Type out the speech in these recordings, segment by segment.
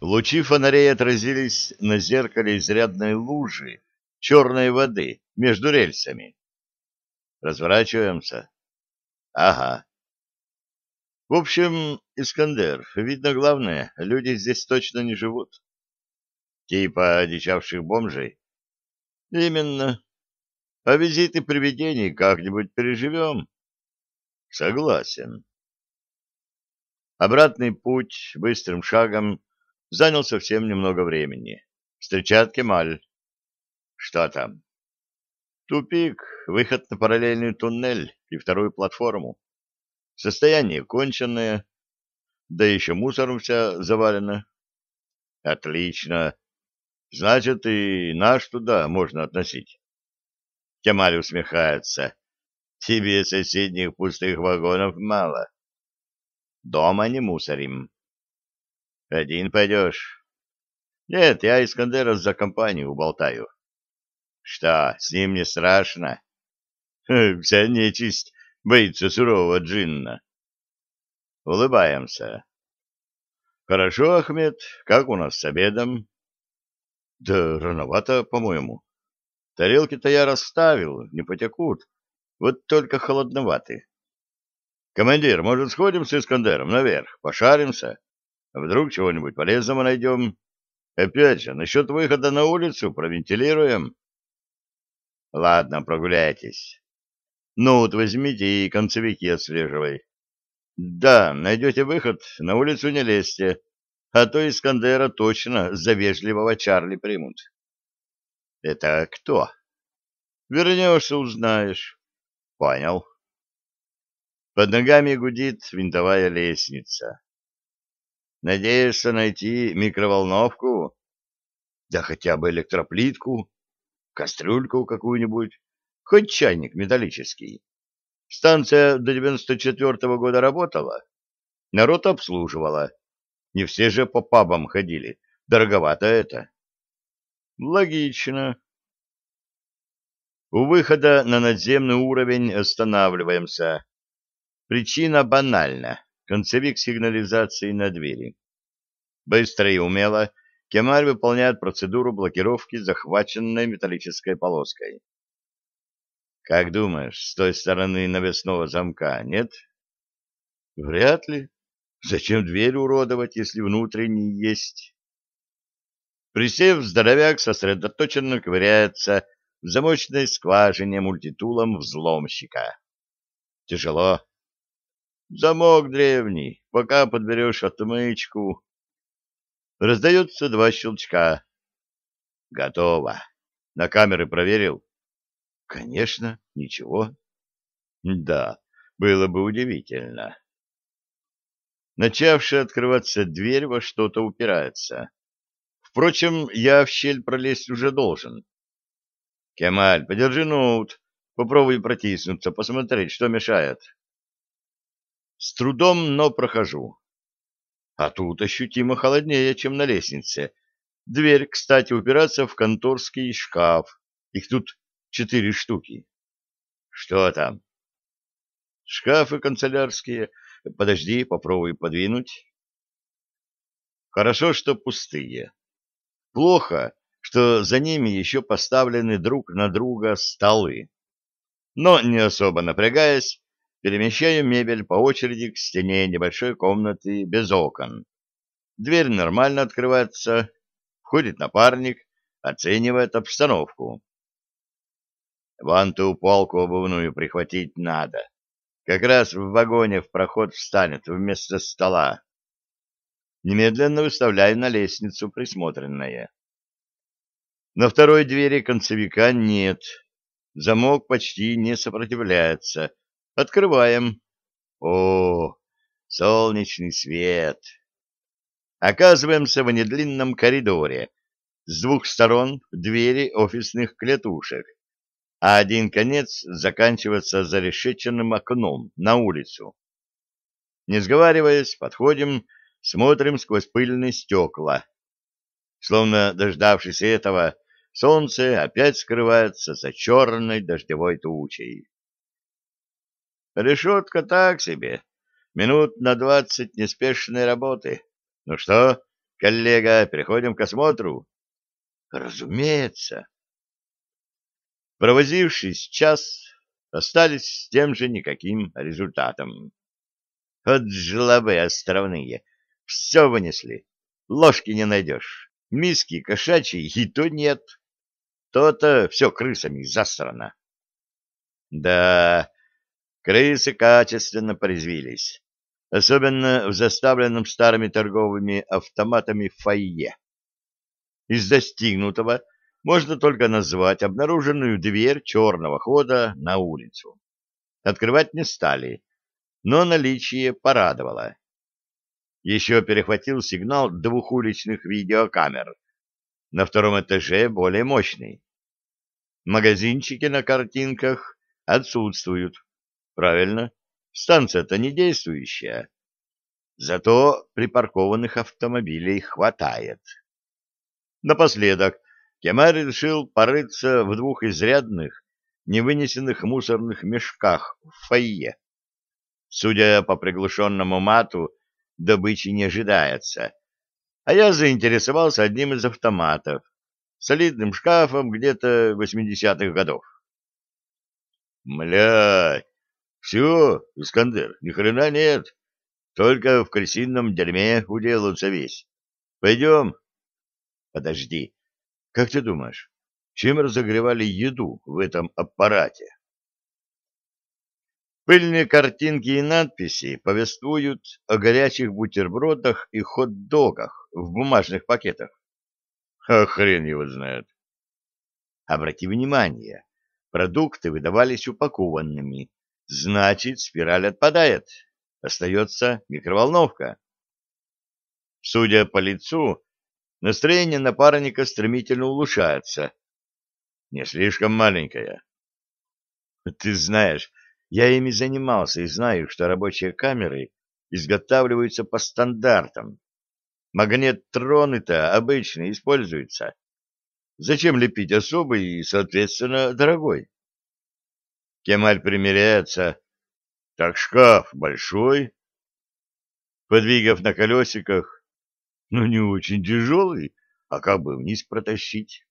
Лучи фонарей отразились на зеркале изрядной лужи черной воды между рельсами. Разворачиваемся. Ага. В общем, Искандер, видно главное, люди здесь точно не живут. Типа одичавших бомжей? Именно. А визиты привидений как-нибудь переживем? Согласен. Обратный путь быстрым шагом занял совсем немного времени. Встречает Кемаль. Что там? Тупик, выход на параллельный туннель и вторую платформу. Состояние конченное, да еще мусором вся завалена. Отлично. Значит, и наш туда можно относить. Кемаль усмехается. Тебе соседних пустых вагонов мало. Дома не мусорим. Один пойдешь? Нет, я Искандера за компанию уболтаю. Что, с ним не страшно? Вся нечисть боится сурового джинна. Улыбаемся. Хорошо, Ахмед, как у нас с обедом? Да рановато, по-моему. Тарелки-то я расставил, не потекут. Вот только холодноваты. Командир, может, сходим с Искандером наверх, пошаримся? Вдруг чего-нибудь полезного найдем. Опять же, насчет выхода на улицу провентилируем. Ладно, прогуляйтесь. Ну вот возьмите и концевики отслеживай. Да, найдете выход, на улицу не лезьте, а то Искандера точно за вежливого Чарли примут. Это кто? Вернешься, узнаешь. Понял. Под ногами гудит винтовая лестница. Надеешься найти микроволновку? Да хотя бы электроплитку, кастрюльку какую-нибудь, хоть чайник металлический. Станция до 94-го года работала, народ обслуживала. Не все же по пабам ходили, дороговато это. Логично. У выхода на надземный уровень останавливаемся. Причина банальна концевик сигнализации на двери. Быстро и умело Кемаль выполняет процедуру блокировки захваченной металлической полоской. Как думаешь, с той стороны навесного замка нет? Вряд ли. Зачем дверь уродовать, если внутренний есть? Присев, здоровяк сосредоточенно ковыряется в замочной скважине мультитулом взломщика. Тяжело, Замок древний, пока подберешь отмычку. Раздается два щелчка. Готово. На камеры проверил? Конечно, ничего. Да, было бы удивительно. Начавшая открываться дверь во что-то упирается. Впрочем, я в щель пролезть уже должен. Кемаль, подержи ноут, попробуй протиснуться, посмотреть, что мешает. С трудом, но прохожу. А тут ощутимо холоднее, чем на лестнице. Дверь, кстати, упирается в конторский шкаф. Их тут четыре штуки. Что там? Шкафы канцелярские. Подожди, попробуй подвинуть. Хорошо, что пустые. Плохо, что за ними еще поставлены друг на друга столы. Но, не особо напрягаясь, Перемещаю мебель по очереди к стене небольшой комнаты без окон. Дверь нормально открывается, входит напарник, оценивает обстановку. Вон ту полку обувную прихватить надо. Как раз в вагоне в проход встанет вместо стола. Немедленно выставляю на лестницу присмотренное. На второй двери концевика нет. Замок почти не сопротивляется, Открываем. О, солнечный свет! Оказываемся в недлинном коридоре. С двух сторон двери офисных клетушек, а один конец заканчивается зарешеченным окном на улицу. Не сговариваясь, подходим, смотрим сквозь пыльные стекла. Словно дождавшись этого, солнце опять скрывается за черной дождевой тучей. Решетка так себе. Минут на двадцать неспешной работы. Ну что, коллега, переходим к осмотру. Разумеется. Провозившись час, остались с тем же никаким результатом. От жлобы островные. Все вынесли. Ложки не найдешь. Миски кошачьи и то нет. То-то все крысами засрано. Да, крысы качественно порезвились. Особенно в заставленном старыми торговыми автоматами фойе. Из достигнутого можно только назвать обнаруженную дверь черного хода на улицу. Открывать не стали, но наличие порадовало. Еще перехватил сигнал двух уличных видеокамер. На втором этаже более мощный. Магазинчики на картинках отсутствуют. Правильно, станция-то не действующая. Зато припаркованных автомобилей хватает. Напоследок Кемар решил порыться в двух изрядных, невынесенных мусорных мешках в фойе. Судя по приглушенному мату, добычи не ожидается. А я заинтересовался одним из автоматов, солидным шкафом где-то 80-х годов. Мля, все, Искандер, ни хрена нет. Только в крысином дерьме уделался весь. Пойдем. Подожди. Как ты думаешь, чем разогревали еду в этом аппарате? Пыльные картинки и надписи повествуют о горячих бутербродах и хот-догах в бумажных пакетах. А хрен его знает. Обрати внимание, продукты выдавались упакованными. Значит, спираль отпадает. Остается микроволновка. Судя по лицу, настроение напарника стремительно улучшается. Не слишком маленькая. Ты знаешь, я ими занимался и знаю, что рабочие камеры изготавливаются по стандартам. Магнетроны-то обычно используются. Зачем лепить особый и, соответственно, дорогой? Кемаль примеряется. Так шкаф большой. Подвигав на колесиках, ну не очень тяжелый, а как бы вниз протащить.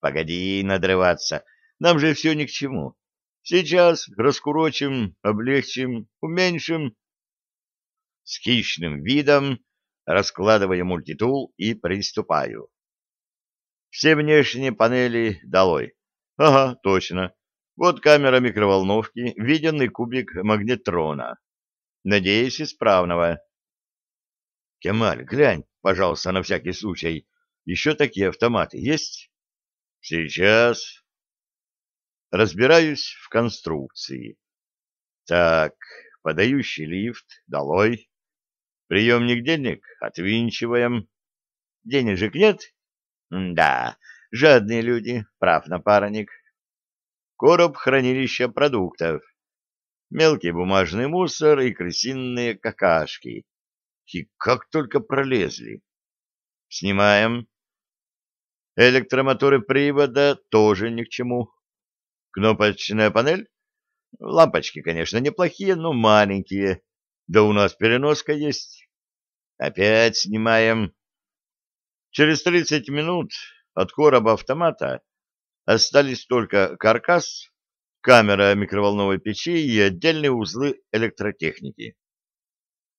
Погоди надрываться, нам же все ни к чему. Сейчас раскурочим, облегчим, уменьшим. С хищным видом раскладываю мультитул и приступаю. Все внешние панели долой. Ага, точно. Вот камера микроволновки, виденный кубик магнетрона. Надеюсь, исправного. Кемаль, глянь, пожалуйста, на всякий случай. Еще такие автоматы есть? Сейчас разбираюсь в конструкции. Так, подающий лифт, долой. Приемник денег отвинчиваем. Денежек нет? Да, жадные люди, прав напарник. Короб хранилища продуктов. Мелкий бумажный мусор и крысиные какашки. И как только пролезли. Снимаем. Электромоторы привода тоже ни к чему. Кнопочная панель? Лампочки, конечно, неплохие, но маленькие. Да у нас переноска есть. Опять снимаем. Через 30 минут от короба автомата остались только каркас, камера микроволновой печи и отдельные узлы электротехники.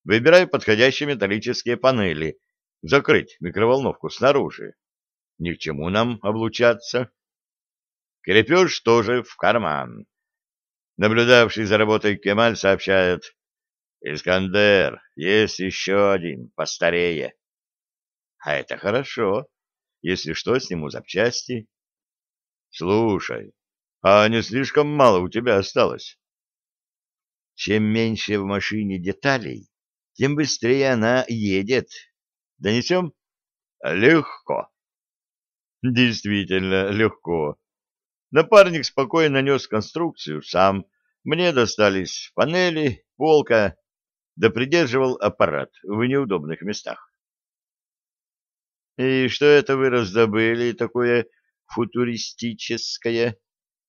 Выбираю подходящие металлические панели, закрыть микроволновку снаружи. Ни к чему нам облучаться. Крепеж тоже в карман. Наблюдавший за работой Кемаль сообщает, «Искандер, есть еще один, постарее». А это хорошо. Если что, сниму запчасти. Слушай, а не слишком мало у тебя осталось? Чем меньше в машине деталей, тем быстрее она едет. Донесем? Легко. Действительно, легко. Напарник спокойно нес конструкцию сам. Мне достались панели, полка, да придерживал аппарат в неудобных местах. — И что это вы раздобыли такое футуристическое?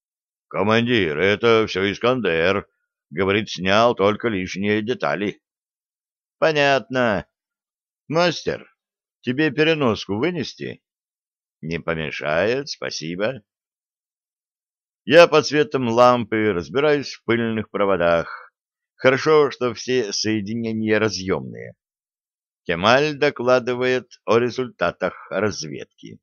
— Командир, это все Искандер. Говорит, снял только лишние детали. — Понятно. Мастер, Тебе переноску вынести? Не помешает, спасибо. Я под светом лампы разбираюсь в пыльных проводах. Хорошо, что все соединения разъемные. Кемаль докладывает о результатах разведки.